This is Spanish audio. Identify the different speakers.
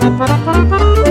Speaker 1: Para